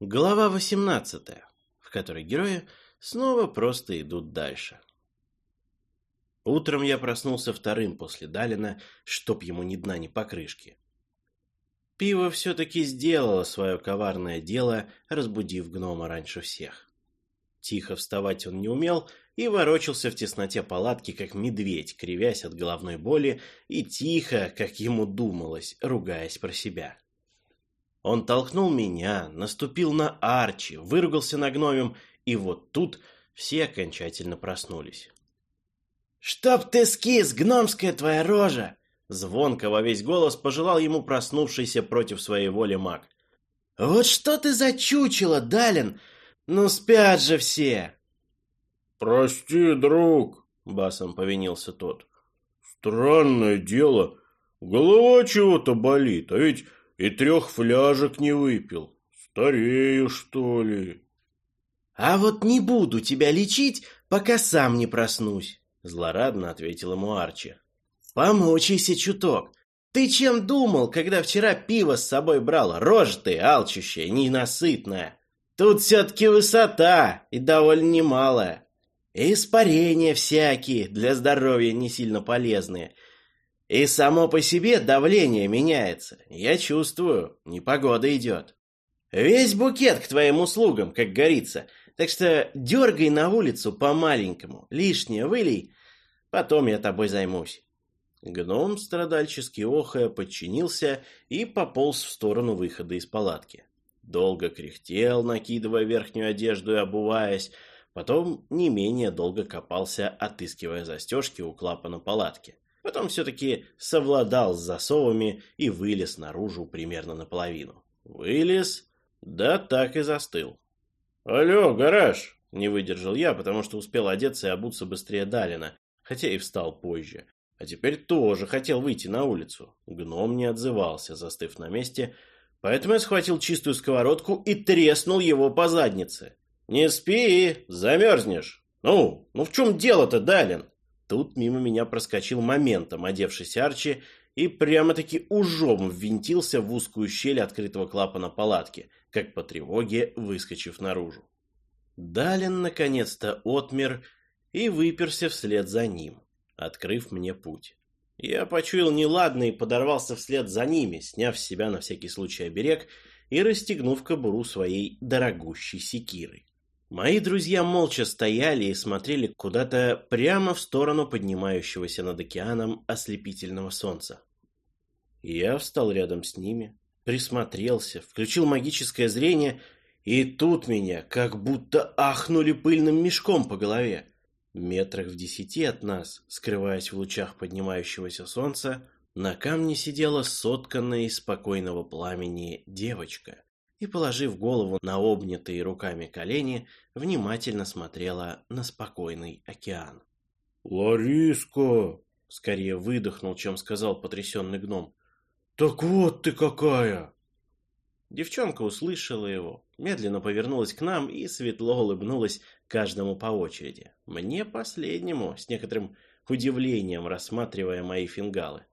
Глава 18, в которой герои снова просто идут дальше. Утром я проснулся вторым после Далина, чтоб ему ни дна, ни покрышки. Пиво все-таки сделало свое коварное дело, разбудив гнома раньше всех. Тихо вставать он не умел и ворочался в тесноте палатки, как медведь, кривясь от головной боли и тихо, как ему думалось, ругаясь про себя. Он толкнул меня, наступил на Арчи, выругался на гномем, и вот тут все окончательно проснулись. «Чтоб ты скис, гномская твоя рожа!» Звонко во весь голос пожелал ему проснувшийся против своей воли маг. «Вот что ты за чучело, Далин! Ну спят же все!» «Прости, друг!» — басом повинился тот. «Странное дело. Голова чего-то болит, а ведь и трех фляжек не выпил. Старею, что ли? А вот не буду тебя лечить, пока сам не проснусь, злорадно ответил ему Арчи. Помучайся чуток. Ты чем думал, когда вчера пиво с собой брал? Рожь ты, алчущая, ненасытная. Тут все-таки высота, и довольно немалая. Испарения всякие, для здоровья не сильно полезные – и само по себе давление меняется. Я чувствую, непогода идет. Весь букет к твоим услугам, как говорится. Так что дергай на улицу по-маленькому, лишнее вылей, потом я тобой займусь. Гном, страдальчески охая, подчинился и пополз в сторону выхода из палатки. Долго кряхтел, накидывая верхнюю одежду и обуваясь, потом не менее долго копался, отыскивая застежки у клапана палатки. Потом все-таки совладал с засовами и вылез наружу примерно наполовину. Вылез, да так и застыл. «Алло, гараж!» — не выдержал я, потому что успел одеться и обуться быстрее Далина, хотя и встал позже. А теперь тоже хотел выйти на улицу. Гном не отзывался, застыв на месте, поэтому я схватил чистую сковородку и треснул его по заднице. «Не спи, замерзнешь!» «Ну, ну в чем дело-то, Далин?» Тут мимо меня проскочил моментом одевшийся Арчи и прямо-таки ужом ввинтился в узкую щель открытого клапана палатки, как по тревоге выскочив наружу. Далин наконец-то отмер и выперся вслед за ним, открыв мне путь. Я почуял неладно и подорвался вслед за ними, сняв с себя на всякий случай оберег и расстегнув кобуру своей дорогущей секиры. Мои друзья молча стояли и смотрели куда-то прямо в сторону поднимающегося над океаном ослепительного солнца. Я встал рядом с ними, присмотрелся, включил магическое зрение, и тут меня как будто ахнули пыльным мешком по голове. Метрах в десяти от нас, скрываясь в лучах поднимающегося солнца, на камне сидела сотканная из спокойного пламени девочка и, положив голову на обнятые руками колени, внимательно смотрела на спокойный океан. «Лариска!» — скорее выдохнул, чем сказал потрясенный гном. «Так вот ты какая!» Девчонка услышала его, медленно повернулась к нам и светло улыбнулась каждому по очереди. Мне последнему, с некоторым удивлением рассматривая мои фингалы.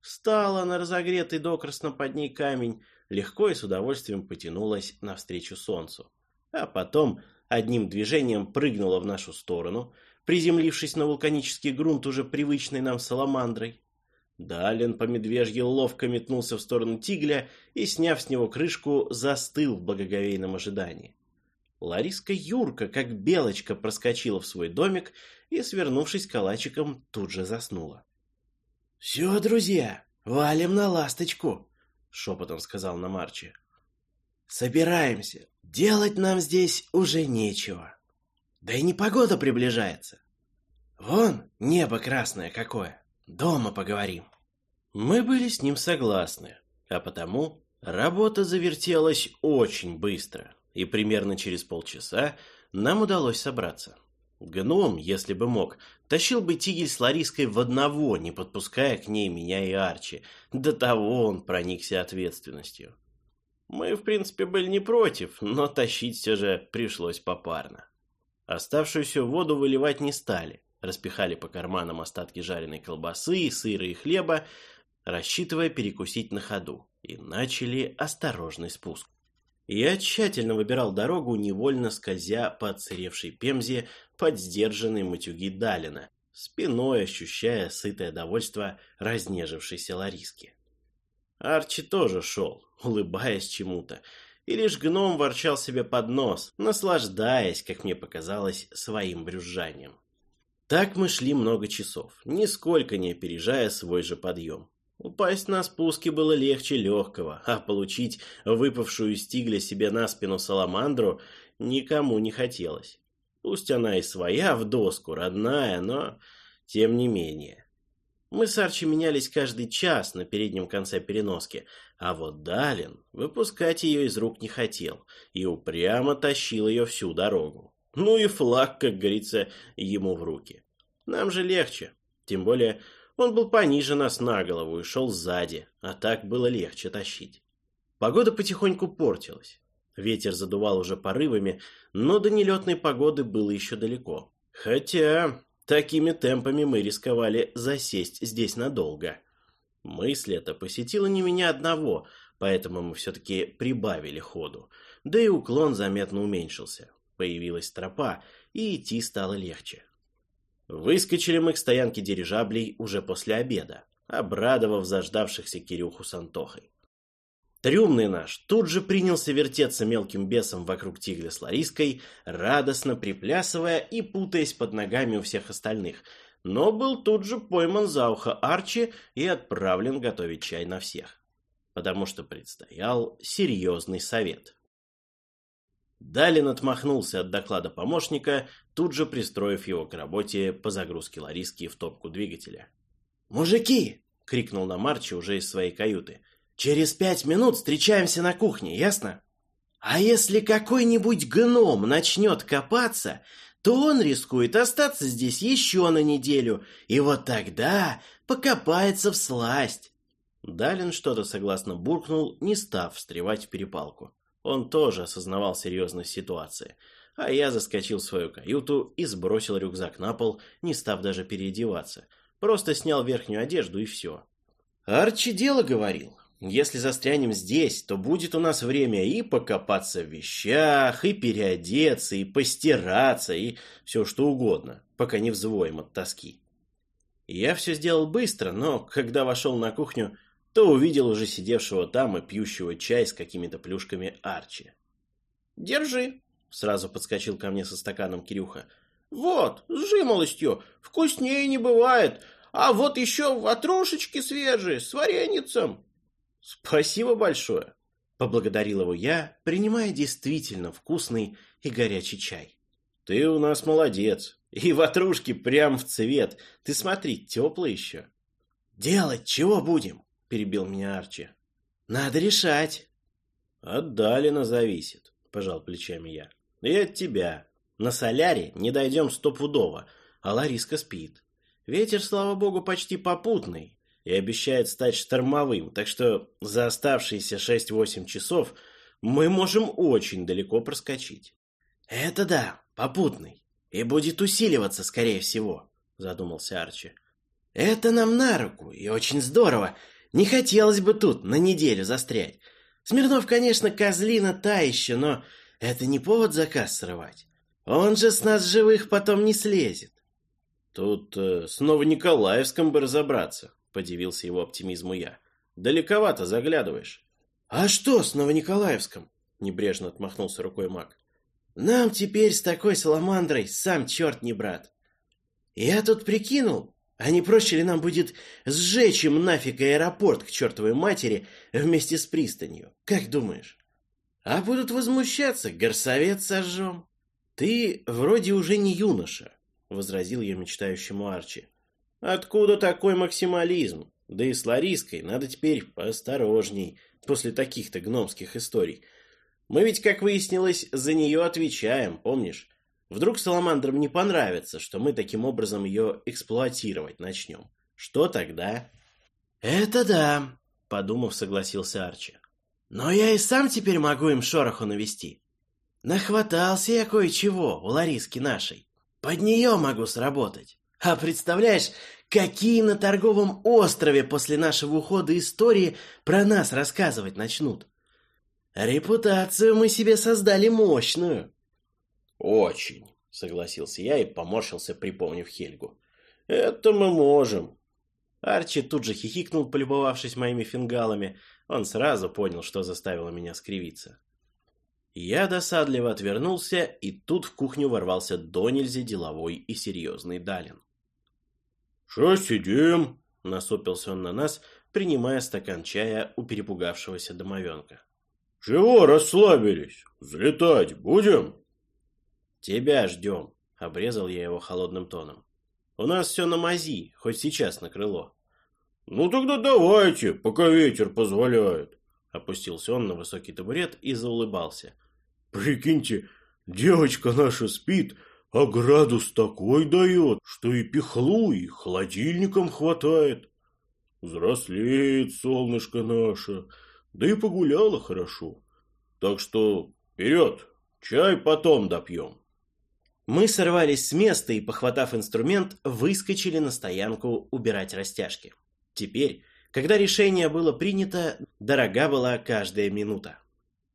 Встала на разогретый докрасно под ней камень, легко и с удовольствием потянулась навстречу солнцу. А потом одним движением прыгнула в нашу сторону, приземлившись на вулканический грунт уже привычной нам саламандрой. Далин по медвежье ловко метнулся в сторону тигля и, сняв с него крышку, застыл в благоговейном ожидании. Лариска Юрка, как белочка, проскочила в свой домик и, свернувшись калачиком, тут же заснула. «Все, друзья, валим на ласточку!» — шепотом сказал нам Арчи. «Собираемся. Делать нам здесь уже нечего. Да и непогода приближается. Вон небо красное какое. Дома поговорим». Мы были с ним согласны, а потому работа завертелась очень быстро, и примерно через полчаса нам удалось собраться. Гном, если бы мог, тащил бы Тигель с Лариской в одного, не подпуская к ней меня и Арчи. До того он проникся ответственностью. Мы, в принципе, были не против, но тащить все же пришлось попарно. Оставшуюся воду выливать не стали. Распихали по карманам остатки жареной колбасы, сыра и хлеба, рассчитывая перекусить на ходу, и начали осторожный спуск. Я тщательно выбирал дорогу, невольно скользя по отсыревшей пемзе под сдержанные матюги Далина, спиной ощущая сытое довольство разнежившейся Лариски. Арчи тоже шел, улыбаясь чему-то, и лишь гном ворчал себе под нос, наслаждаясь, как мне показалось, своим брюзжанием. Так мы шли много часов, нисколько не опережая свой же подъем. Упасть на спуске было легче легкого, а получить выпавшую из тигля себе на спину саламандру никому не хотелось. Пусть она и своя в доску, родная, но тем не менее. Мы с Арчи менялись каждый час на переднем конце переноски, а вот Далин выпускать ее из рук не хотел и упрямо тащил ее всю дорогу. Ну и флаг, как говорится, ему в руки. Нам же легче. Тем более он был пониже нас на голову и шел сзади, а так было легче тащить. Погода потихоньку портилась. Ветер задувал уже порывами, но до нелетной погоды было еще далеко. Хотя такими темпами мы рисковали засесть здесь надолго. Мысль эта посетила не меня одного, поэтому мы все-таки прибавили ходу. Да и уклон заметно уменьшился. Появилась тропа, и идти стало легче. Выскочили мы к стоянке дирижаблей уже после обеда, обрадовав заждавшихся Кирюху с Антохой. Трюмный наш тут же принялся вертеться мелким бесом вокруг тигля с Лариской, радостно приплясывая и путаясь под ногами у всех остальных, но был тут же пойман за ухо Арчи и отправлен готовить чай на всех, потому что предстоял серьезный совет. Далин отмахнулся от доклада помощника, тут же пристроив его к работе по загрузке Лариски в топку двигателя. «Мужики!» — крикнул на Марчи уже из своей каюты. «Через пять минут встречаемся на кухне, ясно? А если какой-нибудь гном начнет копаться, то он рискует остаться здесь еще на неделю, и вот тогда покопается в сласть». Далин что-то согласно буркнул, не став встревать в перепалку. Он тоже осознавал серьезность ситуации. А я заскочил в свою каюту и сбросил рюкзак на пол, не став даже переодеваться. Просто снял верхнюю одежду и все. Арчи дело говорил. Если застрянем здесь, то будет у нас время и покопаться в вещах, и переодеться, и постираться, и все что угодно, пока не взвоем от тоски. Я все сделал быстро, но когда вошел на кухню, то увидел уже сидевшего там и пьющего чай с какими-то плюшками Арчи. «Держи!» — сразу подскочил ко мне со стаканом Кирюха. «Вот, с жимолостью, вкуснее не бывает, а вот еще ватрушечки свежие, с вареницем!» «Спасибо большое!» — поблагодарил его я, принимая действительно вкусный и горячий чай. «Ты у нас молодец, и ватрушки прям в цвет, ты смотри, теплые еще!» «Делать чего будем?» — перебил меня Арчи. «Надо решать». «От Далина зависит», — пожал плечами я. «И от тебя. На соляре не дойдем стопудово, а Лариска спит. Ветер, слава богу, почти попутный и обещает стать штормовым, так что за оставшиеся 6-8 часов мы можем очень далеко проскочить». «Это да, попутный. И будет усиливаться, скорее всего», — задумался Арчи. «Это нам на руку, и очень здорово. Не хотелось бы тут на неделю застрять. Смирнов, конечно, козлина та еще, но это не повод заказ срывать. Он же с нас живых потом не слезет. Тут э, с Новониколаевском бы разобраться, подивился его оптимизму я. Далековато заглядываешь. А что с Новониколаевском? Небрежно отмахнулся рукой маг. Нам теперь с такой саламандрой сам черт не брат. Я тут прикинул, а не проще ли нам будет сжечь им нафиг аэропорт к чертовой матери вместе с пристанью? Как думаешь? А будут возмущаться, горсовет сожжем. Ты вроде уже не юноша, возразил я мечтающему Арчи. Откуда такой максимализм? Да и с Лариской надо теперь поосторожней после таких-то гномских историй. Мы ведь, как выяснилось, за нее отвечаем, помнишь? Вдруг саламандрам не понравится, что мы таким образом ее эксплуатировать начнем. Что тогда? Это да, подумав, согласился Арчи. Но я и сам теперь могу им шороху навести. Нахватался я кое-чего у Лариски нашей. Под нее могу сработать. А представляешь, какие на торговом острове после нашего ухода истории про нас рассказывать начнут? Репутацию мы себе создали мощную. Очень, согласился я и поморщился, припомнив Хельгу. Это мы можем. Арчи тут же хихикнул, полюбовавшись моими фингалами. Он сразу понял, что заставило меня скривиться. Я досадливо отвернулся, и тут в кухню ворвался до нельзя деловой и серьезный Далин. «Шо сидим?» — насупился он на нас, принимая стакан чая у перепугавшегося домовенка. «Чего расслабились? Взлетать будем?» «Тебя ждем», — обрезал я его холодным тоном. «У нас все на мази, хоть сейчас на крыло». «Ну тогда давайте, пока ветер позволяет». Опустился он на высокий табурет и заулыбался — Прикиньте, девочка наша спит, а градус такой дает, что и пихлу, и холодильником хватает. Взрослеет солнышко наше, да и погуляла хорошо. Так что вперед, чай потом допьем. Мы сорвались с места и, похватав инструмент, выскочили на стоянку убирать растяжки. Теперь, когда решение было принято, дорога была каждая минута.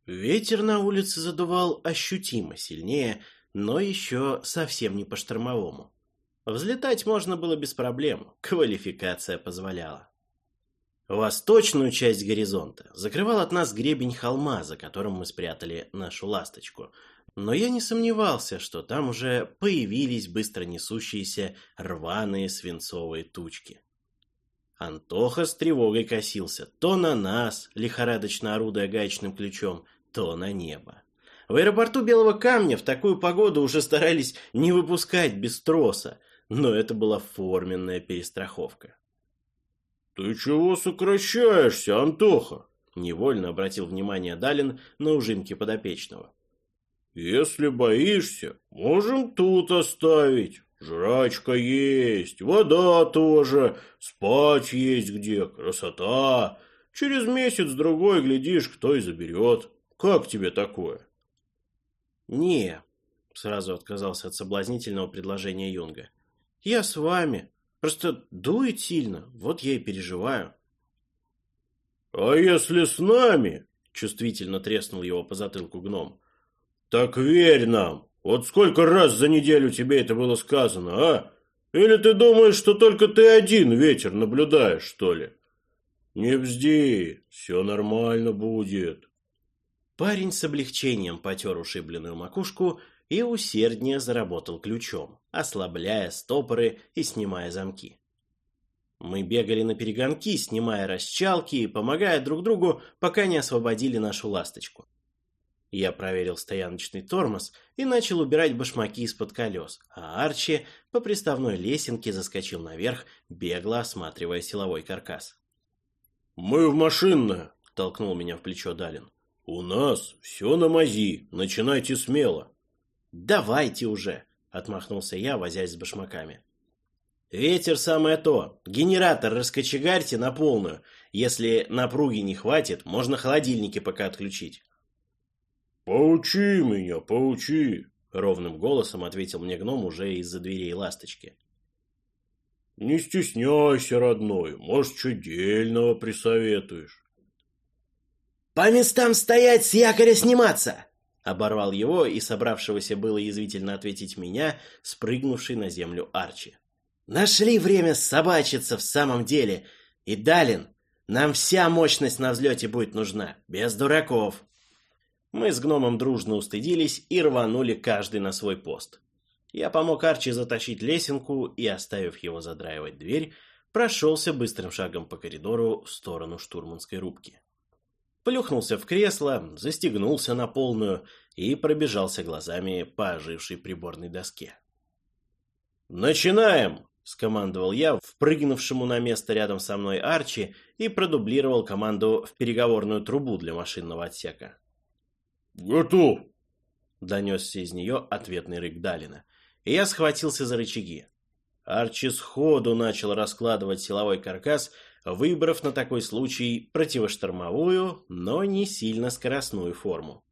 Ветер на улице задувал ощутимо сильнее, но еще совсем не по-штормовому. Взлетать можно было без проблем, квалификация позволяла. Восточную часть горизонта закрывал от нас гребень холма, за которым мы спрятали нашу ласточку. Но я не сомневался, что там уже появились быстро несущиеся рваные свинцовые тучки. Антоха с тревогой косился то на нас, лихорадочно орудуя гаечным ключом, то на небо. В аэропорту Белого Камня в такую погоду уже старались не выпускать без троса, но это была форменная перестраховка. «Ты чего сокращаешься, Антоха?» Невольно обратил внимание Далин на ужимки подопечного. «Если боишься, можем тут оставить. Жрачка есть, вода тоже, спать есть где, красота. Через месяц-другой, глядишь, кто и заберет. Как тебе такое? Не, сразу отказался от соблазнительного предложения Юнга. Я с вами. Просто дует сильно, вот я и переживаю. А если с нами? Чувствительно треснул его по затылку гном. Так верь нам. Вот сколько раз за неделю тебе это было сказано, а? Или ты думаешь, что только ты один ветер наблюдаешь, что ли? Не бзди, все нормально будет. Парень с облегчением потер ушибленную макушку и усерднее заработал ключом, ослабляя стопоры и снимая замки. Мы бегали на перегонки, снимая расчалки и помогая друг другу, пока не освободили нашу ласточку. Я проверил стояночный тормоз и начал убирать башмаки из-под колес, а Арчи по приставной лесенке заскочил наверх, бегло осматривая силовой каркас. «Мы в машинное!» — толкнул меня в плечо Далин. «У нас все на мази, начинайте смело». «Давайте уже», — отмахнулся я, возясь с башмаками. «Ветер самое то. Генератор раскочегарьте на полную. Если напруги не хватит, можно холодильники пока отключить». «Поучи меня, поучи», — ровным голосом ответил мне гном уже из-за дверей ласточки. «Не стесняйся, родной, может, что дельного присоветуешь». «По местам стоять, с якоря сниматься!» Оборвал его и собравшегося было язвительно ответить меня, спрыгнувший на землю Арчи. «Нашли время собачиться в самом деле. И, Далин, нам вся мощность на взлете будет нужна, без дураков». Мы с гномом дружно устыдились и рванули каждый на свой пост. Я помог Арчи затащить лесенку и, оставив его задраивать дверь, прошелся быстрым шагом по коридору в сторону штурманской рубки плюхнулся в кресло, застегнулся на полную и пробежался глазами по ожившей приборной доске. «Начинаем!» — скомандовал я, впрыгнувшему на место рядом со мной Арчи и продублировал команду в переговорную трубу для машинного отсека. «Готов!» — донесся из нее ответный рык Далина, и я схватился за рычаги. Арчи сходу начал раскладывать силовой каркас — выбрав на такой случай противоштормовую, но не сильно скоростную форму.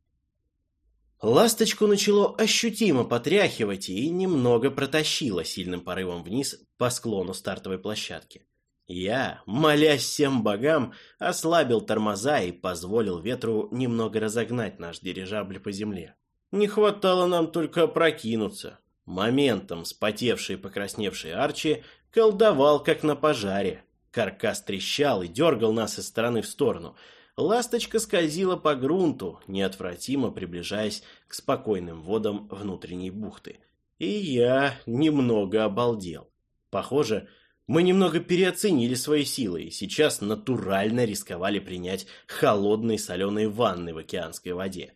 Ласточку начало ощутимо потряхивать и немного протащило сильным порывом вниз по склону стартовой площадки. Я, молясь всем богам, ослабил тормоза и позволил ветру немного разогнать наш дирижабль по земле. Не хватало нам только опрокинуться. Моментом спотевший и покрасневший Арчи колдовал, как на пожаре. Каркас трещал и дергал нас из стороны в сторону. Ласточка скользила по грунту, неотвратимо приближаясь к спокойным водам внутренней бухты. И я немного обалдел. Похоже, мы немного переоценили свои силы и сейчас натурально рисковали принять холодные соленые ванны в океанской воде.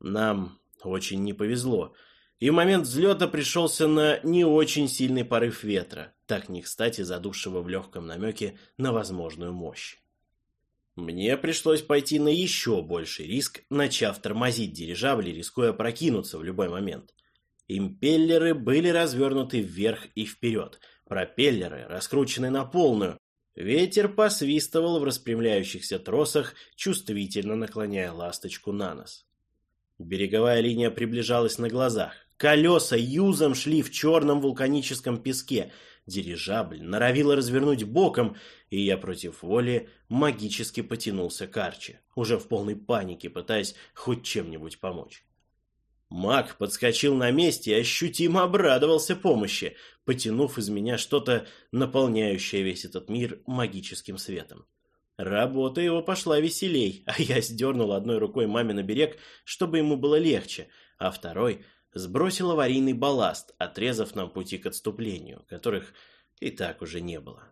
Нам очень не повезло, и момент взлета пришелся на не очень сильный порыв ветра, так не кстати задувшего в легком намеке на возможную мощь. Мне пришлось пойти на еще больший риск, начав тормозить дирижабли, рискуя прокинуться в любой момент. Импеллеры были развернуты вверх и вперед, пропеллеры раскручены на полную. Ветер посвистывал в распрямляющихся тросах, чувствительно наклоняя ласточку на нос. Береговая линия приближалась на глазах. Колеса юзом шли в черном вулканическом песке. Дирижабль норовила развернуть боком, и я против воли магически потянулся к Арчи, уже в полной панике, пытаясь хоть чем-нибудь помочь. Маг подскочил на месте и ощутимо обрадовался помощи, потянув из меня что-то, наполняющее весь этот мир магическим светом. Работа его пошла веселей, а я сдернул одной рукой маме на берег, чтобы ему было легче, а второй сбросил аварийный балласт, отрезав нам пути к отступлению, которых и так уже не было.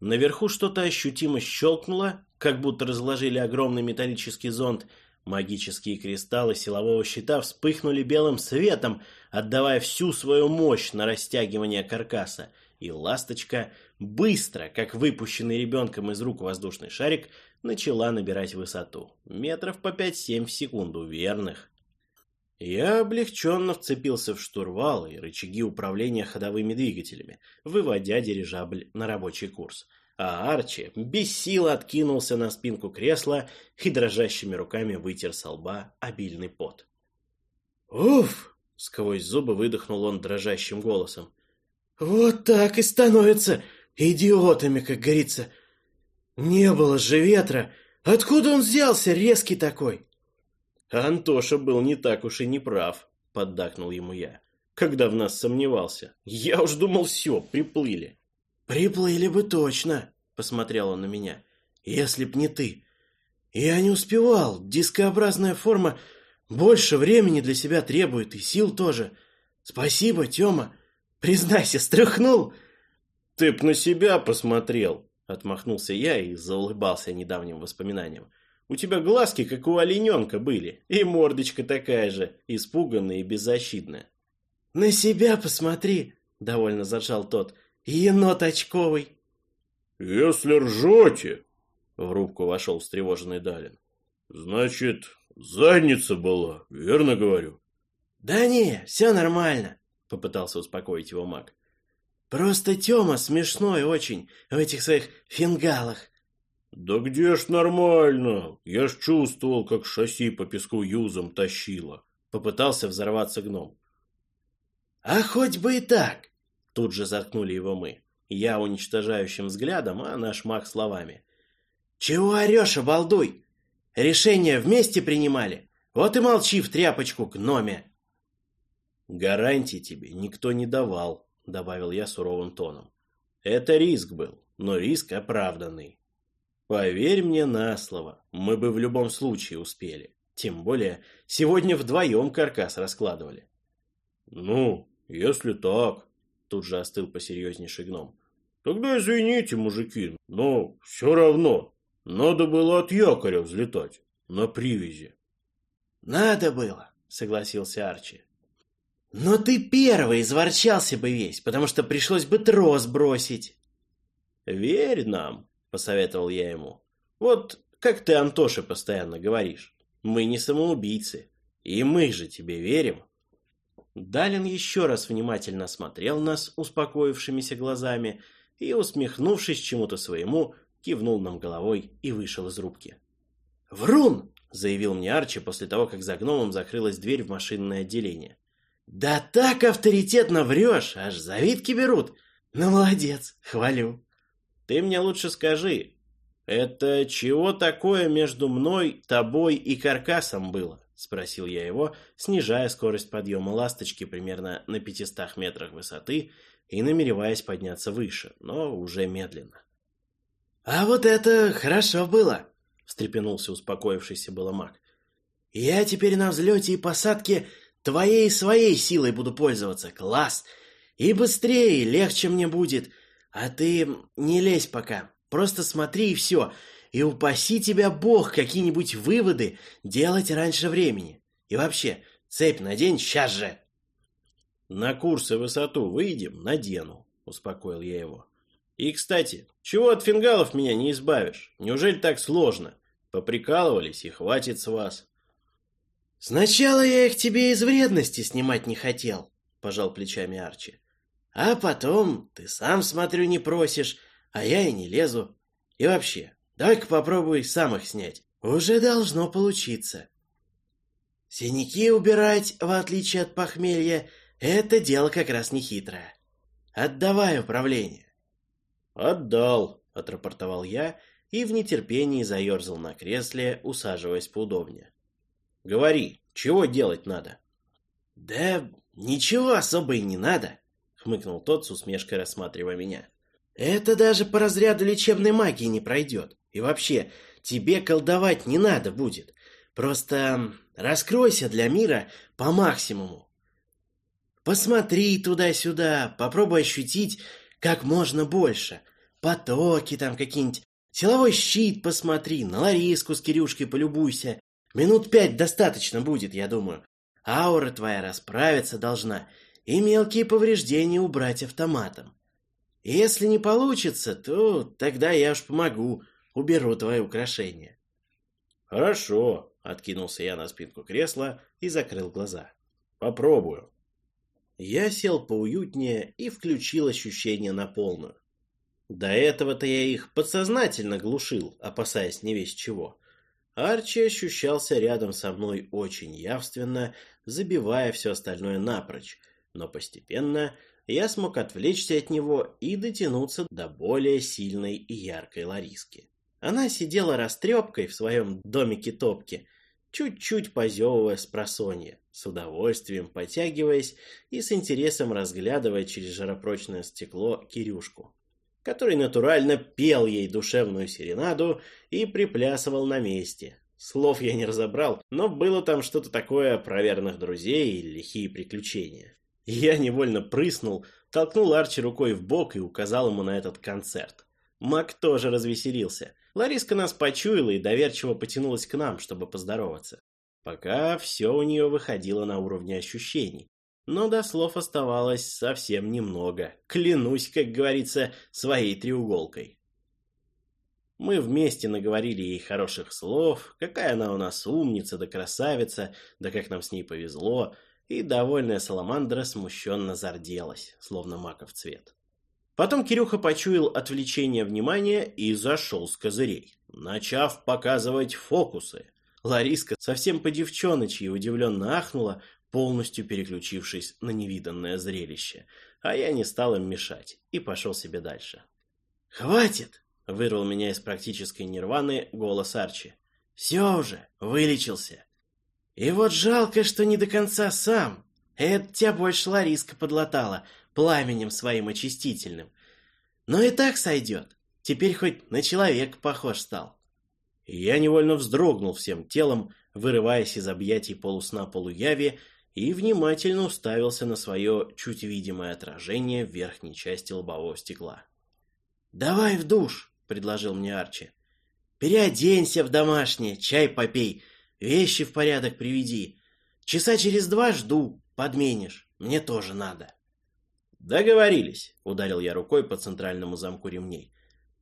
Наверху что-то ощутимо щелкнуло, как будто разложили огромный металлический зонт. Магические кристаллы силового щита вспыхнули белым светом, отдавая всю свою мощь на растягивание каркаса, и ласточка, быстро, как выпущенный ребенком из рук воздушный шарик, начала набирать высоту. Метров по 5-7 в секунду, верных. Я облегченно вцепился в штурвал и рычаги управления ходовыми двигателями, выводя дирижабль на рабочий курс. А Арчи без сил откинулся на спинку кресла и дрожащими руками вытер со лба обильный пот. «Уф!» — сквозь зубы выдохнул он дрожащим голосом. «Вот так и становятся идиотами, как говорится. Не было же ветра. Откуда он взялся, резкий такой?» Антоша был не так уж и не прав, поддакнул ему я, когда в нас сомневался. Я уж думал, все, приплыли. Приплыли бы точно, посмотрел он на меня. Если б не ты. Я не успевал. Дискообразная форма больше времени для себя требует и сил тоже. Спасибо, Тёма. Признайся, стряхнул. Ты б на себя посмотрел, отмахнулся я и заулыбался недавним воспоминаниям. У тебя глазки, как у олененка, были, и мордочка такая же, испуганная и беззащитная. «На себя посмотри!» — довольно заржал тот. «Енот очковый!» «Если ржете!» — в рубку вошел встревоженный Далин. «Значит, задница была, верно говорю?» «Да не, все нормально!» — попытался успокоить его маг. «Просто Тёма смешной очень в этих своих фингалах. «Да где ж нормально? Я ж чувствовал, как шасси по песку юзом тащило». Попытался взорваться гном. «А хоть бы и так!» Тут же заткнули его мы. Я уничтожающим взглядом, а наш маг словами. «Чего орешь, обалдуй? Решение вместе принимали? Вот и молчи в тряпочку, гноме!» «Гарантий тебе никто не давал», — добавил я суровым тоном. «Это риск был, но риск оправданный. Поверь мне на слово, мы бы в любом случае успели. Тем более, сегодня вдвоем каркас раскладывали. Ну, если так, тут же остыл посерьезнейший гном. Тогда извините, мужики, но все равно надо было от якоря взлетать на привязи. Надо было, согласился Арчи. Но ты первый изворчался бы весь, потому что пришлось бы трос бросить. Верь нам, посоветовал я ему. Вот как ты, Антоше, постоянно говоришь. Мы не самоубийцы. И мы же тебе верим. Далин еще раз внимательно осмотрел нас успокоившимися глазами и, усмехнувшись чему-то своему, кивнул нам головой и вышел из рубки. «Врун!» — заявил мне Арчи после того, как за гномом закрылась дверь в машинное отделение. «Да так авторитетно врешь, аж завидки берут! Ну, молодец, хвалю!» Ты мне лучше скажи, это чего такое между мной, тобой и каркасом было? Спросил я его, снижая скорость подъема ласточки примерно на 500 метрах высоты и намереваясь подняться выше, но уже медленно. «А вот это хорошо было!» — встрепенулся успокоившийся было маг. «Я теперь на взлете и посадке твоей и своей силой буду пользоваться. Класс! И быстрее, и легче мне будет. А ты не лезь пока. Просто смотри и все. И упаси тебя Бог какие-нибудь выводы делать раньше времени. И вообще, цепь надень сейчас же. На курсы высоту выйдем, надену, успокоил я его. И, кстати, чего от фингалов меня не избавишь? Неужели так сложно? Поприкалывались и хватит с вас. Сначала я их тебе из вредности снимать не хотел, пожал плечами Арчи. А потом ты сам, смотрю, не просишь, а я и не лезу. И вообще, давай-ка попробуй сам их снять. Уже должно получиться. Синяки убирать, в отличие от похмелья, это дело как раз не хитрое. Отдавай управление. Отдал, отрапортовал я и в нетерпении заерзал на кресле, усаживаясь поудобнее. Говори, чего делать надо? Да ничего особо и не надо хмыкнул тот с усмешкой, рассматривая меня. Это даже по разряду лечебной магии не пройдет. И вообще, тебе колдовать не надо будет. Просто раскройся для мира по максимуму. Посмотри туда-сюда, попробуй ощутить как можно больше. Потоки там какие-нибудь. Силовой щит посмотри, на Лариску с Кирюшкой полюбуйся. Минут пять достаточно будет, я думаю. Аура твоя расправиться должна и мелкие повреждения убрать автоматом. Если не получится, то тогда я уж помогу, уберу твои украшения. Хорошо, откинулся я на спинку кресла и закрыл глаза. Попробую. Я сел поуютнее и включил ощущения на полную. До этого-то я их подсознательно глушил, опасаясь не весь чего. Арчи ощущался рядом со мной очень явственно, забивая все остальное напрочь, но постепенно я смог отвлечься от него и дотянуться до более сильной и яркой Лариски. Она сидела растрепкой в своем домике-топке, чуть-чуть позевывая с просонья, с удовольствием потягиваясь и с интересом разглядывая через жаропрочное стекло Кирюшку, который натурально пел ей душевную серенаду и приплясывал на месте. Слов я не разобрал, но было там что-то такое про верных друзей и лихие приключения. Я невольно прыснул, толкнул Арчи рукой в бок и указал ему на этот концерт. Мак тоже развеселился. Лариска нас почуяла и доверчиво потянулась к нам, чтобы поздороваться. Пока все у нее выходило на уровне ощущений. Но до слов оставалось совсем немного. Клянусь, как говорится, своей треуголкой. Мы вместе наговорили ей хороших слов, какая она у нас умница да красавица, да как нам с ней повезло, и довольная Саламандра смущенно зарделась, словно маков цвет. Потом Кирюха почуял отвлечение внимания и зашел с козырей, начав показывать фокусы. Лариска совсем по девчоночьи удивленно ахнула, полностью переключившись на невиданное зрелище, а я не стал им мешать и пошел себе дальше. «Хватит!» — вырвал меня из практической нирваны голос Арчи. «Все уже, вылечился. И вот жалко, что не до конца сам. Это тебя больше Лариска подлатала пламенем своим очистительным. Но и так сойдет. Теперь хоть на человека похож стал. я невольно вздрогнул всем телом, вырываясь из объятий полусна полуяви, и внимательно уставился на свое чуть видимое отражение в верхней части лобового стекла. «Давай в душ», — предложил мне Арчи. «Переоденься в домашнее, чай попей, Вещи в порядок приведи. Часа через два жду, подменишь. Мне тоже надо. Договорились, ударил я рукой по центральному замку ремней.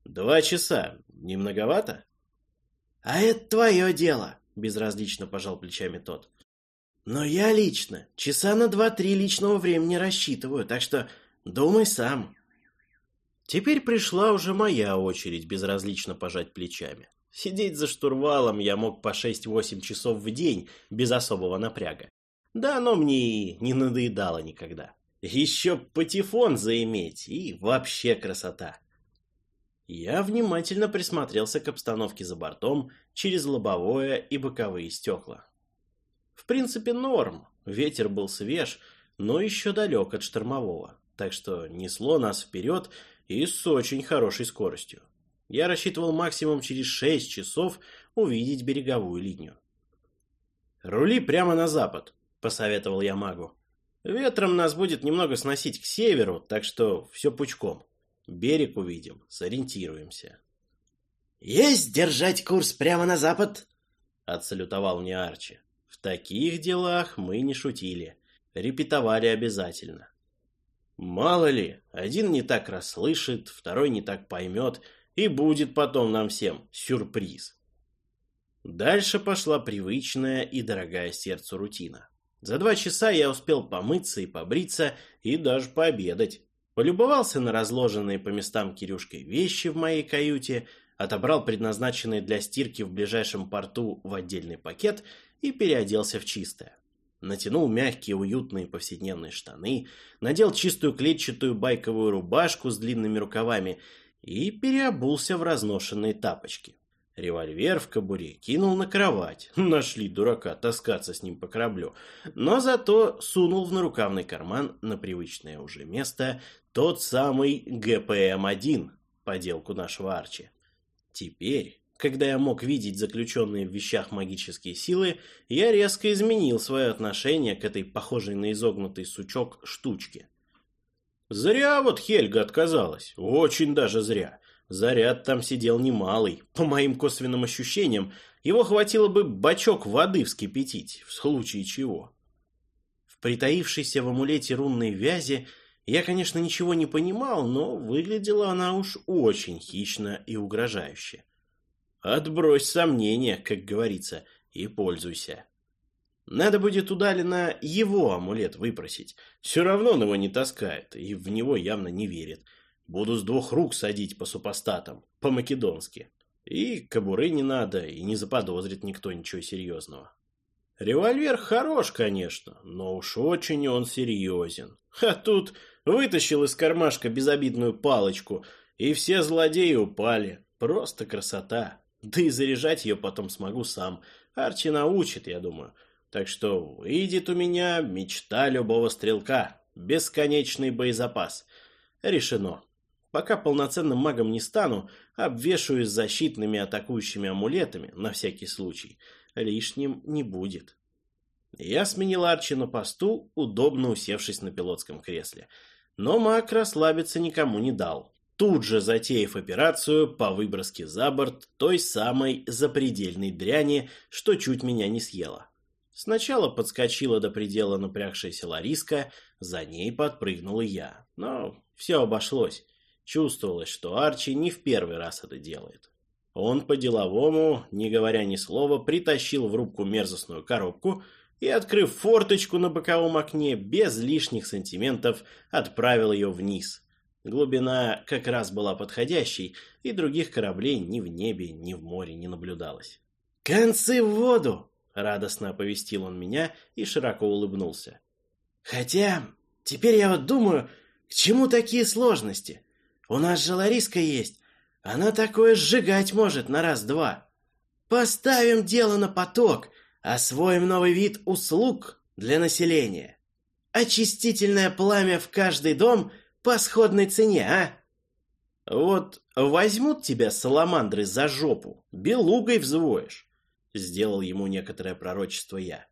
Два часа. Не многовато? А это твое дело, безразлично пожал плечами тот. Но я лично часа на два-три личного времени рассчитываю, так что думай сам. Теперь пришла уже моя очередь безразлично пожать плечами. Сидеть за штурвалом я мог по 6-8 часов в день без особого напряга. Да оно мне и не надоедало никогда. Еще патефон заиметь, и вообще красота. Я внимательно присмотрелся к обстановке за бортом через лобовое и боковые стекла. В принципе, норм. Ветер был свеж, но еще далек от штормового, так что несло нас вперед и с очень хорошей скоростью. Я рассчитывал максимум через 6 часов увидеть береговую линию. «Рули прямо на запад», — посоветовал я магу. «Ветром нас будет немного сносить к северу, так что все пучком. Берег увидим, сориентируемся». «Есть держать курс прямо на запад?» — отсалютовал мне Арчи. В таких делах мы не шутили, репетовали обязательно. Мало ли, один не так расслышит, второй не так поймет, и будет потом нам всем сюрприз. Дальше пошла привычная и дорогая сердцу рутина. За два часа я успел помыться и побриться, и даже пообедать. Полюбовался на разложенные по местам Кирюшкой вещи в моей каюте, отобрал предназначенные для стирки в ближайшем порту в отдельный пакет и переоделся в чистое. Натянул мягкие уютные повседневные штаны, надел чистую клетчатую байковую рубашку с длинными рукавами и переобулся в разношенные тапочки. Револьвер в кобуре кинул на кровать. Нашли дурака таскаться с ним по кораблю. Но зато сунул в нарукавный карман на привычное уже место тот самый ГПМ-1, поделку нашего Арчи. Теперь когда я мог видеть заключенные в вещах магические силы, я резко изменил свое отношение к этой похожей на изогнутый сучок штучке. Зря вот Хельга отказалась, очень даже зря. Заряд там сидел немалый, по моим косвенным ощущениям, его хватило бы бачок воды вскипятить, в случае чего. В притаившейся в амулете рунной вязи я, конечно, ничего не понимал, но выглядела она уж очень хищно и угрожающе. Отбрось сомнения, как говорится, и пользуйся. Надо будет у Далина его амулет выпросить. Все равно он его не таскает, и в него явно не верит. Буду с двух рук садить по супостатам, по-македонски. И кобуры не надо, и не заподозрит никто ничего серьезного. Револьвер хорош, конечно, но уж очень он серьезен. А тут вытащил из кармашка безобидную палочку, и все злодеи упали. Просто красота. Да и заряжать ее потом смогу сам. Арчи научит, я думаю. Так что выйдет у меня мечта любого стрелка. Бесконечный боезапас. Решено. Пока полноценным магом не стану, обвешаюсь защитными атакующими амулетами, на всякий случай. Лишним не будет. Я сменил Арчи на посту, удобно усевшись на пилотском кресле. Но маг расслабиться никому не дал тут же затеяв операцию по выброске за борт той самой запредельной дряни, что чуть меня не съела. Сначала подскочила до предела напрягшаяся Лариска, за ней подпрыгнул и я. Но все обошлось. Чувствовалось, что Арчи не в первый раз это делает. Он по-деловому, не говоря ни слова, притащил в рубку мерзостную коробку и, открыв форточку на боковом окне, без лишних сантиментов отправил ее вниз, Глубина как раз была подходящей, и других кораблей ни в небе, ни в море не наблюдалось. «Концы в воду!» — радостно оповестил он меня и широко улыбнулся. «Хотя, теперь я вот думаю, к чему такие сложности? У нас же Лариска есть, она такое сжигать может на раз-два. Поставим дело на поток, освоим новый вид услуг для населения. Очистительное пламя в каждый дом — по сходной цене, а? Вот возьмут тебя саламандры за жопу, белугой взвоешь. Сделал ему некоторое пророчество я.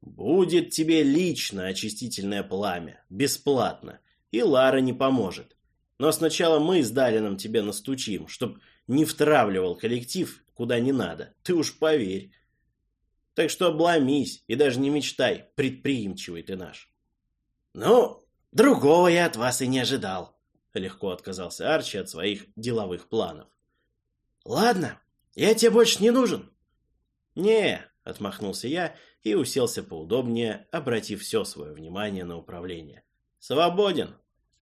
Будет тебе лично очистительное пламя, бесплатно, и Лара не поможет. Но сначала мы с Далином тебе настучим, чтоб не втравливал коллектив куда не надо, ты уж поверь. Так что обломись и даже не мечтай, предприимчивый ты наш. Ну, Другого я от вас и не ожидал. Легко отказался Арчи от своих деловых планов. Ладно, я тебе больше не нужен. Не, отмахнулся я и уселся поудобнее, обратив все свое внимание на управление. Свободен.